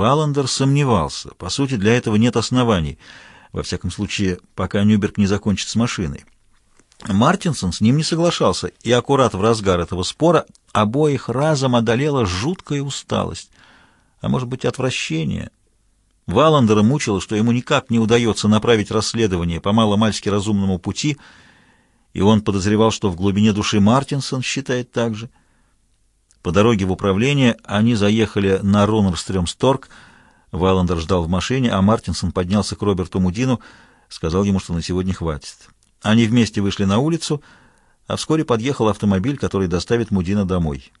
Валандер сомневался. По сути, для этого нет оснований. Во всяком случае, пока Нюберг не закончит с машиной. Мартинсон с ним не соглашался, и аккурат в разгар этого спора обоих разом одолела жуткая усталость, а может быть отвращение. Валандера мучило, что ему никак не удается направить расследование по маломальски разумному пути, и он подозревал, что в глубине души Мартинсон считает так же. По дороге в управление они заехали на Рунерстрёмсторг. Валандер ждал в машине, а Мартинсон поднялся к Роберту Мудину, сказал ему, что на сегодня хватит. Они вместе вышли на улицу, а вскоре подъехал автомобиль, который доставит Мудина домой.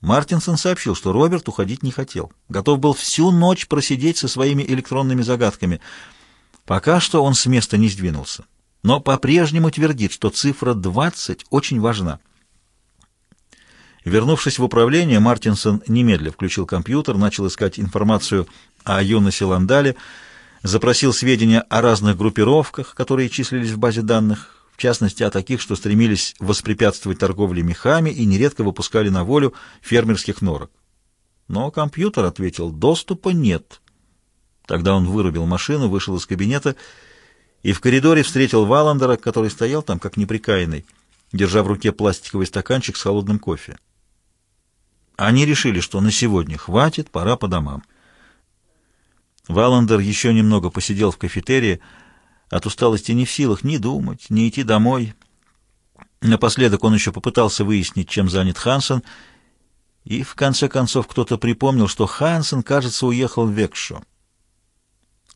Мартинсон сообщил, что Роберт уходить не хотел. Готов был всю ночь просидеть со своими электронными загадками. Пока что он с места не сдвинулся, но по-прежнему твердит, что цифра 20 очень важна. Вернувшись в управление, Мартинсон немедля включил компьютер, начал искать информацию о Юносе Ландале, запросил сведения о разных группировках, которые числились в базе данных, в частности о таких, что стремились воспрепятствовать торговле мехами и нередко выпускали на волю фермерских норок. Но компьютер ответил, доступа нет. Тогда он вырубил машину, вышел из кабинета и в коридоре встретил Валандера, который стоял там как неприкаянный, держа в руке пластиковый стаканчик с холодным кофе. Они решили, что на сегодня хватит, пора по домам. Валандер еще немного посидел в кафетерии, от усталости не в силах ни думать, ни идти домой. Напоследок он еще попытался выяснить, чем занят Хансен, и в конце концов кто-то припомнил, что Хансен, кажется, уехал в Векшо.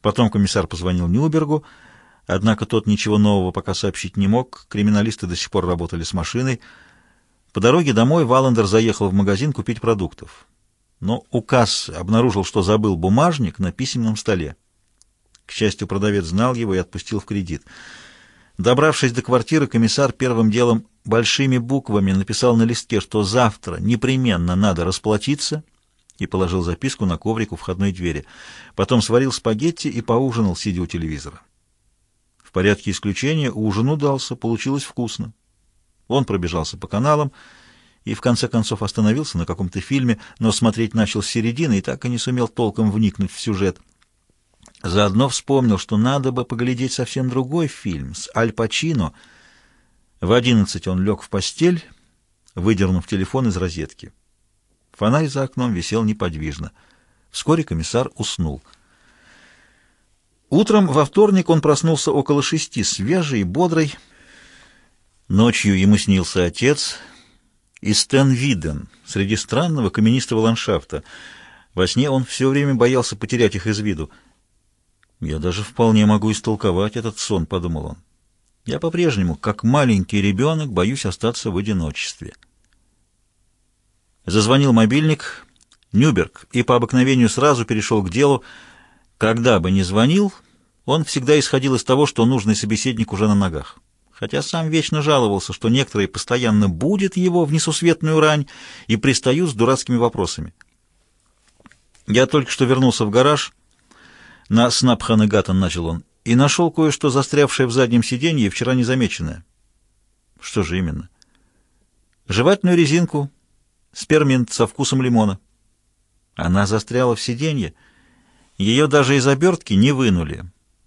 Потом комиссар позвонил Нюбергу, однако тот ничего нового пока сообщить не мог, криминалисты до сих пор работали с машиной. По дороге домой Валандер заехал в магазин купить продуктов но указ обнаружил, что забыл бумажник на письменном столе. К счастью, продавец знал его и отпустил в кредит. Добравшись до квартиры, комиссар первым делом большими буквами написал на листке, что завтра непременно надо расплатиться, и положил записку на коврик у входной двери. Потом сварил спагетти и поужинал, сидя у телевизора. В порядке исключения ужин удался, получилось вкусно. Он пробежался по каналам, и в конце концов остановился на каком-то фильме, но смотреть начал с середины и так и не сумел толком вникнуть в сюжет. Заодно вспомнил, что надо бы поглядеть совсем другой фильм с Аль Пачино. В одиннадцать он лег в постель, выдернув телефон из розетки. Фонарь за окном висел неподвижно. Вскоре комиссар уснул. Утром во вторник он проснулся около шести, свежий и бодрый. Ночью ему снился отец — и Стэн Виден среди странного каменистого ландшафта. Во сне он все время боялся потерять их из виду. «Я даже вполне могу истолковать этот сон», — подумал он. «Я по-прежнему, как маленький ребенок, боюсь остаться в одиночестве». Зазвонил мобильник Нюберг и по обыкновению сразу перешел к делу. Когда бы ни звонил, он всегда исходил из того, что нужный собеседник уже на ногах хотя сам вечно жаловался, что некоторые постоянно будет его в несусветную рань и пристают с дурацкими вопросами. Я только что вернулся в гараж, на Снапханегатон начал он, и нашел кое-что застрявшее в заднем сиденье, вчера незамеченное. Что же именно? Жевательную резинку, спермент со вкусом лимона. Она застряла в сиденье. Ее даже из обертки не вынули.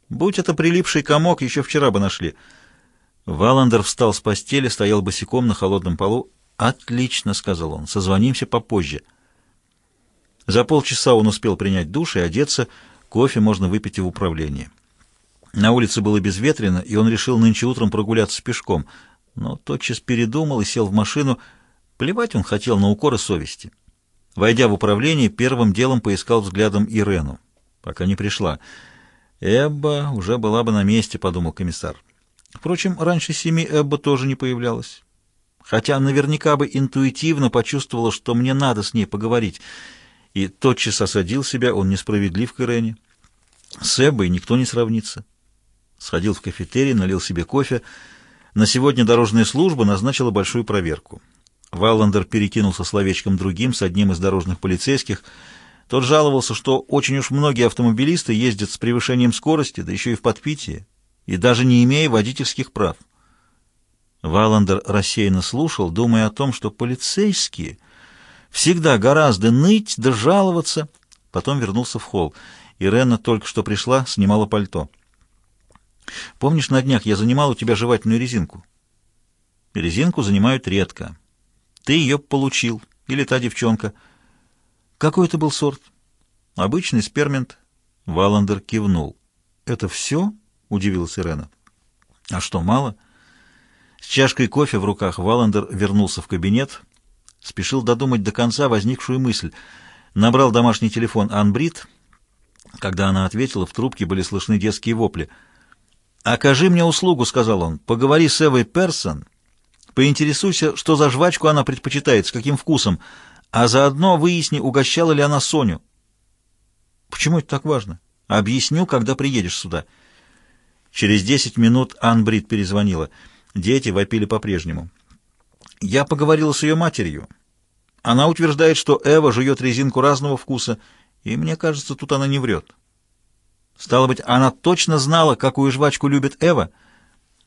Будь это прилипший комок, еще вчера бы нашли — Валандер встал с постели, стоял босиком на холодном полу. «Отлично», — сказал он, — «созвонимся попозже». За полчаса он успел принять душ и одеться, кофе можно выпить и в управлении. На улице было безветренно, и он решил нынче утром прогуляться пешком, но тотчас передумал и сел в машину. Плевать он хотел на укоры совести. Войдя в управление, первым делом поискал взглядом Ирену, пока не пришла. «Эбба уже была бы на месте», — подумал комиссар. Впрочем, раньше семи Эбба тоже не появлялась. Хотя наверняка бы интуитивно почувствовала, что мне надо с ней поговорить. И тотчас осадил себя, он несправедлив к Ирене. С Эббой никто не сравнится. Сходил в кафетерий, налил себе кофе. На сегодня дорожная служба назначила большую проверку. Валландер перекинулся словечком другим с одним из дорожных полицейских. Тот жаловался, что очень уж многие автомобилисты ездят с превышением скорости, да еще и в подпитии и даже не имея водительских прав. Валандер рассеянно слушал, думая о том, что полицейские всегда гораздо ныть да жаловаться, потом вернулся в холл. Ирена только что пришла, снимала пальто. «Помнишь, на днях я занимал у тебя жевательную резинку?» «Резинку занимают редко. Ты ее получил. Или та девчонка». «Какой это был сорт?» «Обычный спермент». Валандер кивнул. «Это все?» — удивилась Ирена. «А что, мало?» С чашкой кофе в руках Валандер вернулся в кабинет, спешил додумать до конца возникшую мысль. Набрал домашний телефон Анбрид. Когда она ответила, в трубке были слышны детские вопли. «Окажи мне услугу», — сказал он. «Поговори с Эвой Персон, поинтересуйся, что за жвачку она предпочитает, с каким вкусом, а заодно выясни, угощала ли она Соню». «Почему это так важно?» «Объясню, когда приедешь сюда». Через десять минут Анбрид перезвонила. Дети вопили по-прежнему. Я поговорила с ее матерью. Она утверждает, что Эва жует резинку разного вкуса, и мне кажется, тут она не врет. Стало быть, она точно знала, какую жвачку любит Эва.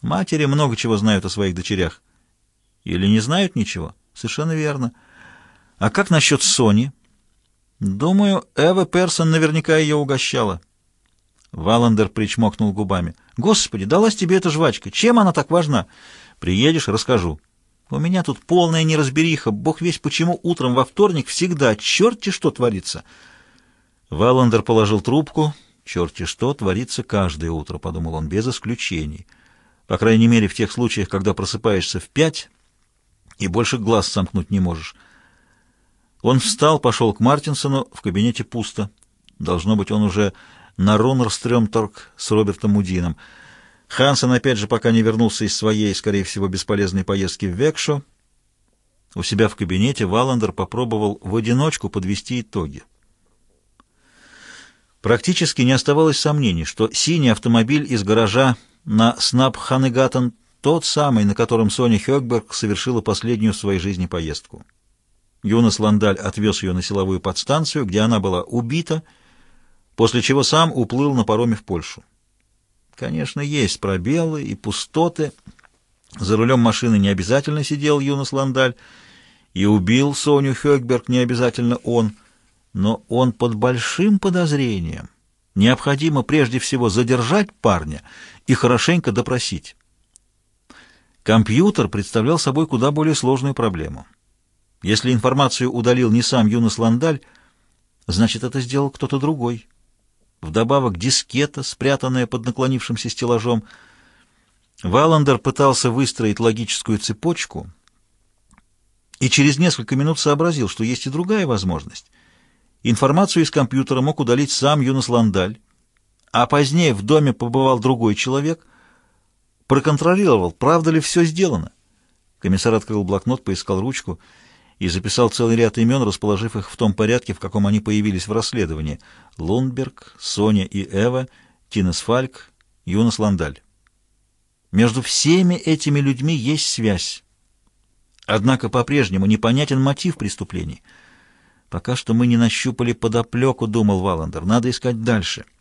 Матери много чего знают о своих дочерях. Или не знают ничего? Совершенно верно. А как насчет Сони? Думаю, Эва Персон наверняка ее угощала. Валандер причмокнул губами. «Господи, далась тебе эта жвачка! Чем она так важна? Приедешь, расскажу. У меня тут полная неразбериха. Бог весь почему утром во вторник всегда черти что творится!» Валандер положил трубку. «Черти что творится каждое утро», — подумал он, — без исключений. По крайней мере, в тех случаях, когда просыпаешься в пять и больше глаз сомкнуть не можешь. Он встал, пошел к Мартинсону, в кабинете пусто. Должно быть, он уже на Рунерстрёмторг с Робертом Мудином. Хансен опять же пока не вернулся из своей, скорее всего, бесполезной поездки в Векшу. У себя в кабинете Валандер попробовал в одиночку подвести итоги. Практически не оставалось сомнений, что синий автомобиль из гаража на Снап Ханегатен тот самый, на котором Соня Хёкберг совершила последнюю в своей жизни поездку. Юнос Ландаль отвез ее на силовую подстанцию, где она была убита после чего сам уплыл на пароме в Польшу. Конечно, есть пробелы и пустоты. За рулем машины не обязательно сидел Юнос Ландаль, и убил Соню Хёкберг не обязательно он, но он под большим подозрением. Необходимо прежде всего задержать парня и хорошенько допросить. Компьютер представлял собой куда более сложную проблему. Если информацию удалил не сам Юнос Ландаль, значит, это сделал кто-то другой вдобавок дискета, спрятанная под наклонившимся стеллажом. Валандер пытался выстроить логическую цепочку и через несколько минут сообразил, что есть и другая возможность. Информацию из компьютера мог удалить сам Юнос Ландаль, а позднее в доме побывал другой человек, проконтролировал, правда ли все сделано. Комиссар открыл блокнот, поискал ручку — и записал целый ряд имен, расположив их в том порядке, в каком они появились в расследовании. Лундберг, Соня и Эва, Тинес Фальк, Юнос Ландаль. Между всеми этими людьми есть связь. Однако по-прежнему непонятен мотив преступлений. Пока что мы не нащупали подоплеку, думал Валандер. Надо искать дальше. —